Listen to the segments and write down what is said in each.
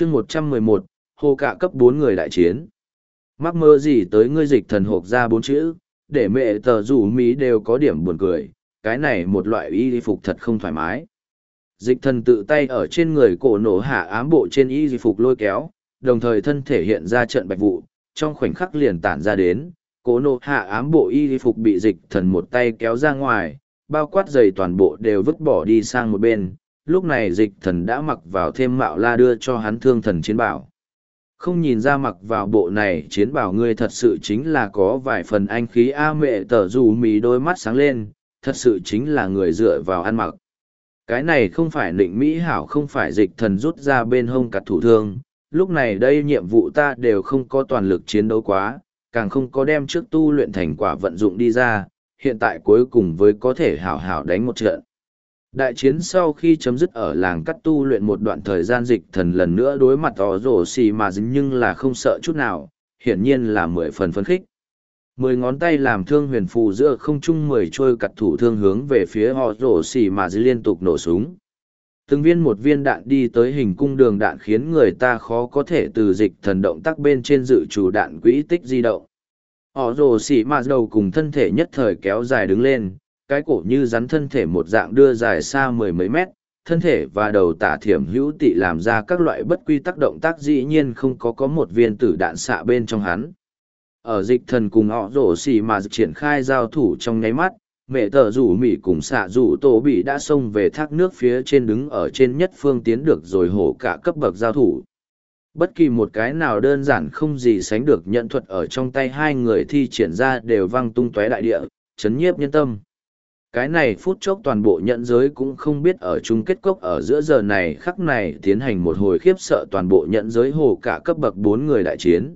chương một trăm mười một hồ cạ cấp bốn người đại chiến. Mắc mơ gì tới ngươi dịch thần hộp ra bốn chữ, để mẹ tờ rủ mỹ đều có điểm buồn cười, cái này một loại y phục thật không thoải mái. Dịch thần tự tay ở trên người cổ nổ hạ ám bộ trên y phục lôi kéo, đồng thời thân thể hiện ra trận bạch vụ, trong khoảnh khắc liền tản ra đến, cổ nổ hạ ám bộ y phục bị dịch thần một tay kéo ra ngoài, bao quát giày toàn bộ đều vứt bỏ đi sang một bên lúc này dịch thần đã mặc vào thêm mạo la đưa cho hắn thương thần chiến bảo. Không nhìn ra mặc vào bộ này chiến bảo ngươi thật sự chính là có vài phần anh khí a mẹ tở dù mì đôi mắt sáng lên, thật sự chính là người dựa vào ăn mặc. Cái này không phải định mỹ hảo không phải dịch thần rút ra bên hông cặt thủ thương, lúc này đây nhiệm vụ ta đều không có toàn lực chiến đấu quá, càng không có đem trước tu luyện thành quả vận dụng đi ra, hiện tại cuối cùng với có thể hảo hảo đánh một trận đại chiến sau khi chấm dứt ở làng cắt tu luyện một đoạn thời gian dịch thần lần nữa đối mặt tỏ rổ xì mà dính nhưng là không sợ chút nào, hiển nhiên là mười phần phấn khích. Mười ngón tay làm thương huyền phù giữa không trung mười trôi cặt thủ thương hướng về phía họ rổ xì mà dính liên tục nổ súng. Từng viên một viên đạn đi tới hình cung đường đạn khiến người ta khó có thể từ dịch thần động tác bên trên dự chủ đạn quỹ tích di động. Họ rổ xì mà đầu cùng thân thể nhất thời kéo dài đứng lên cái cổ như rắn thân thể một dạng đưa dài xa mười mấy mét, thân thể và đầu tả thiểm hữu tị làm ra các loại bất quy tắc động tác dĩ nhiên không có có một viên tử đạn xạ bên trong hắn. Ở dịch thần cùng họ rổ xì mà triển khai giao thủ trong nháy mắt, mẹ tờ rủ mỹ cùng xạ rủ tổ bị đã xông về thác nước phía trên đứng ở trên nhất phương tiến được rồi hổ cả cấp bậc giao thủ. Bất kỳ một cái nào đơn giản không gì sánh được nhận thuật ở trong tay hai người thi triển ra đều văng tung tóe đại địa, chấn nhiếp nhân tâm cái này phút chốc toàn bộ nhận giới cũng không biết ở chung kết cốc ở giữa giờ này khắc này tiến hành một hồi khiếp sợ toàn bộ nhận giới hồ cả cấp bậc bốn người đại chiến.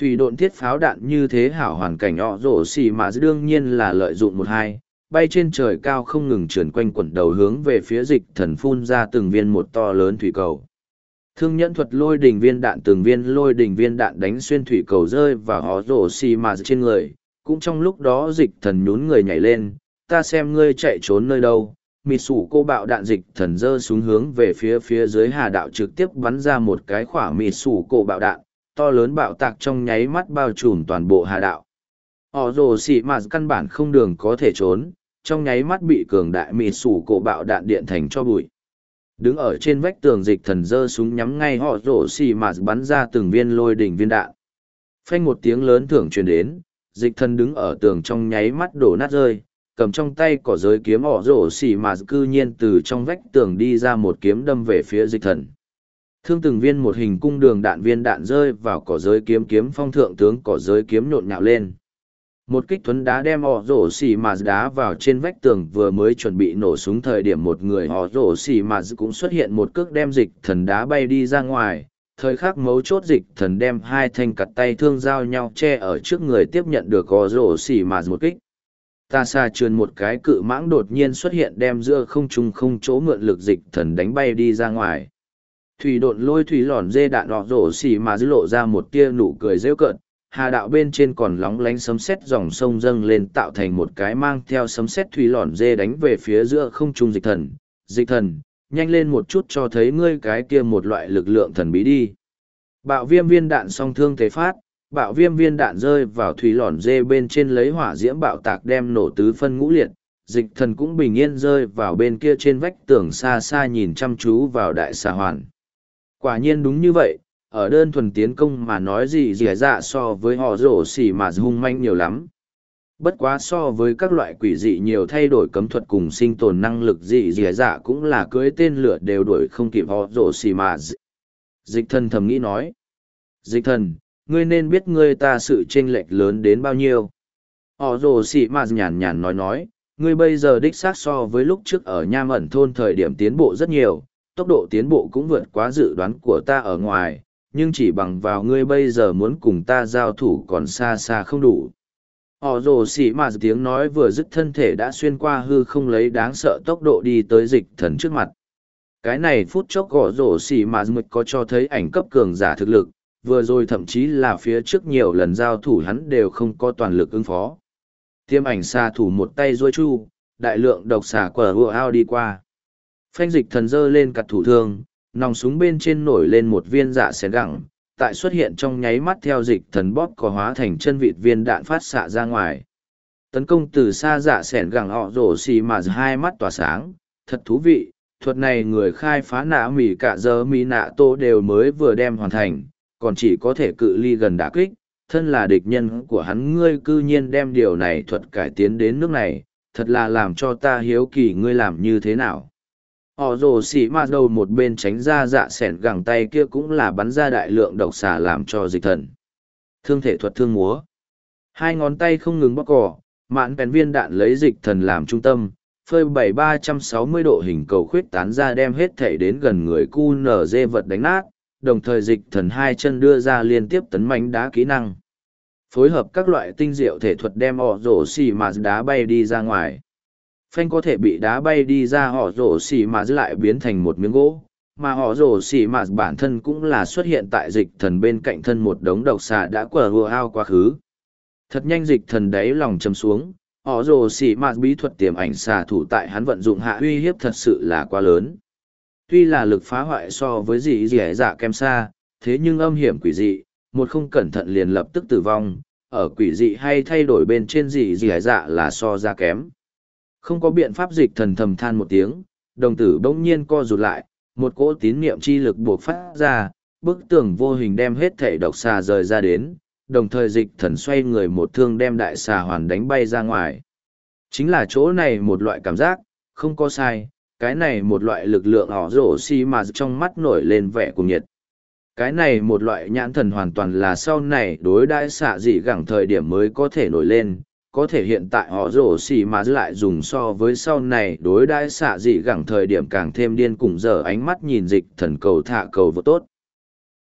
Thủy độn thiết pháo đạn như thế hảo hoàn cảnh họ rổ xì mà đương nhiên là lợi dụng một hai, bay trên trời cao không ngừng trườn quanh quẩn đầu hướng về phía dịch thần phun ra từng viên một to lớn thủy cầu. Thương nhẫn thuật lôi đình viên đạn từng viên lôi đình viên đạn đánh xuyên thủy cầu rơi và họ rổ xì mà trên người, cũng trong lúc đó dịch thần nhún người nhảy lên ta xem ngươi chạy trốn nơi đâu. Mịt sủ cô bạo đạn dịch thần dơ xuống hướng về phía phía dưới hà đạo trực tiếp bắn ra một cái khỏa mịt sủ cổ bạo đạn, to lớn bạo tạc trong nháy mắt bao trùm toàn bộ hà đạo. Họ rồ xị mạt căn bản không đường có thể trốn, trong nháy mắt bị cường đại mịt sủ cổ bạo đạn điện thành cho bụi. Đứng ở trên vách tường dịch thần dơ súng nhắm ngay họ rổ xì mà bắn ra từng viên lôi đỉnh viên đạn. Phanh một tiếng lớn thưởng truyền đến, dịch thần đứng ở tường trong nháy mắt đổ nát rơi cầm trong tay cỏ giới kiếm ỏ rổ xỉ mà cư nhiên từ trong vách tường đi ra một kiếm đâm về phía dịch thần. Thương từng viên một hình cung đường đạn viên đạn rơi vào cỏ giới kiếm kiếm phong thượng tướng cỏ giới kiếm nhộn nhạo lên. Một kích thuấn đá đem ỏ rổ xỉ mà đá vào trên vách tường vừa mới chuẩn bị nổ súng thời điểm một người ỏ rổ xỉ mà cũng xuất hiện một cước đem dịch thần đá bay đi ra ngoài. Thời khắc mấu chốt dịch thần đem hai thanh cặt tay thương giao nhau che ở trước người tiếp nhận được ỏ rổ xỉ mà một kích ta xa trườn một cái cự mãng đột nhiên xuất hiện đem giữa không trung không chỗ mượn lực dịch thần đánh bay đi ra ngoài. Thủy độn lôi thủy lòn dê đạn đỏ rổ xì mà dư lộ ra một tia nụ cười rêu cợt, hà đạo bên trên còn lóng lánh sấm sét dòng sông dâng lên tạo thành một cái mang theo sấm sét thủy lòn dê đánh về phía giữa không trung dịch thần. Dịch thần, nhanh lên một chút cho thấy ngươi cái kia một loại lực lượng thần bí đi. Bạo viêm viên đạn song thương thế phát bạo viêm viên đạn rơi vào thủy lòn dê bên trên lấy hỏa diễm bạo tạc đem nổ tứ phân ngũ liệt, dịch thần cũng bình yên rơi vào bên kia trên vách tường xa xa nhìn chăm chú vào đại xà hoàn. Quả nhiên đúng như vậy, ở đơn thuần tiến công mà nói gì dỉa dạ so với họ rổ xỉ mà hung manh nhiều lắm. Bất quá so với các loại quỷ dị nhiều thay đổi cấm thuật cùng sinh tồn năng lực dị dỉa dạ cũng là cưới tên lửa đều đuổi không kịp họ rổ xỉ mà. Dịch thần thầm nghĩ nói. Dịch thần ngươi nên biết ngươi ta sự chênh lệch lớn đến bao nhiêu. Họ rồ xị mà nhàn nhàn nói nói, ngươi bây giờ đích xác so với lúc trước ở nham ẩn thôn thời điểm tiến bộ rất nhiều, tốc độ tiến bộ cũng vượt quá dự đoán của ta ở ngoài, nhưng chỉ bằng vào ngươi bây giờ muốn cùng ta giao thủ còn xa xa không đủ. Họ rồ xị mà tiếng nói vừa dứt thân thể đã xuyên qua hư không lấy đáng sợ tốc độ đi tới dịch thần trước mặt. Cái này phút chốc gõ rổ xỉ mà mực có cho thấy ảnh cấp cường giả thực lực, vừa rồi thậm chí là phía trước nhiều lần giao thủ hắn đều không có toàn lực ứng phó. Tiêm ảnh xà thủ một tay ruôi chu, đại lượng độc xà quở hùa ao đi qua. Phanh dịch thần dơ lên cặt thủ thương, nòng súng bên trên nổi lên một viên dạ xén gẳng, tại xuất hiện trong nháy mắt theo dịch thần bóp có hóa thành chân vịt viên đạn phát xạ ra ngoài. Tấn công từ xa dạ xẻn gẳng họ rổ xì mà hai mắt tỏa sáng, thật thú vị, thuật này người khai phá nạ mỉ cả giờ mỉ nạ tô đều mới vừa đem hoàn thành, còn chỉ có thể cự ly gần đả kích, thân là địch nhân của hắn ngươi cư nhiên đem điều này thuật cải tiến đến nước này, thật là làm cho ta hiếu kỳ ngươi làm như thế nào. Họ rồ xỉ mà đầu một bên tránh ra dạ sẻn gẳng tay kia cũng là bắn ra đại lượng độc xà làm cho dịch thần. Thương thể thuật thương múa. Hai ngón tay không ngừng bóc cỏ, mạn bèn viên đạn lấy dịch thần làm trung tâm, phơi bảy ba trăm sáu mươi độ hình cầu khuyết tán ra đem hết thể đến gần người cu nở dê vật đánh nát, đồng thời dịch thần hai chân đưa ra liên tiếp tấn mánh đá kỹ năng. Phối hợp các loại tinh diệu thể thuật đem họ rổ xì mà đá bay đi ra ngoài. Phanh có thể bị đá bay đi ra họ rổ xì mà lại biến thành một miếng gỗ, mà họ rổ xì mà bản thân cũng là xuất hiện tại dịch thần bên cạnh thân một đống độc xà đã quờ hùa ao quá khứ. Thật nhanh dịch thần đáy lòng chấm xuống, họ rồ xì mạt bí thuật tiềm ảnh xà thủ tại hắn vận dụng hạ uy hiếp thật sự là quá lớn tuy là lực phá hoại so với dị dị dạ kem xa thế nhưng âm hiểm quỷ dị một không cẩn thận liền lập tức tử vong ở quỷ dị hay thay đổi bên trên dị dị dạ là so ra kém không có biện pháp dịch thần thầm than một tiếng đồng tử bỗng nhiên co rụt lại một cỗ tín niệm chi lực buộc phát ra bức tường vô hình đem hết thể độc xà rời ra đến đồng thời dịch thần xoay người một thương đem đại xà hoàn đánh bay ra ngoài. Chính là chỗ này một loại cảm giác, không có sai, cái này một loại lực lượng ỏ rổ xi mà trong mắt nổi lên vẻ cùng nhiệt. Cái này một loại nhãn thần hoàn toàn là sau này đối đãi xạ dị gẳng thời điểm mới có thể nổi lên, có thể hiện tại họ rổ xì mà lại dùng so với sau này đối đãi xạ dị gẳng thời điểm càng thêm điên cùng giờ ánh mắt nhìn dịch thần cầu thả cầu vô tốt.